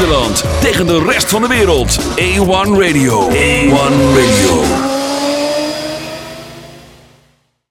Nederland tegen de rest van de wereld. A1 Radio. A1 Radio.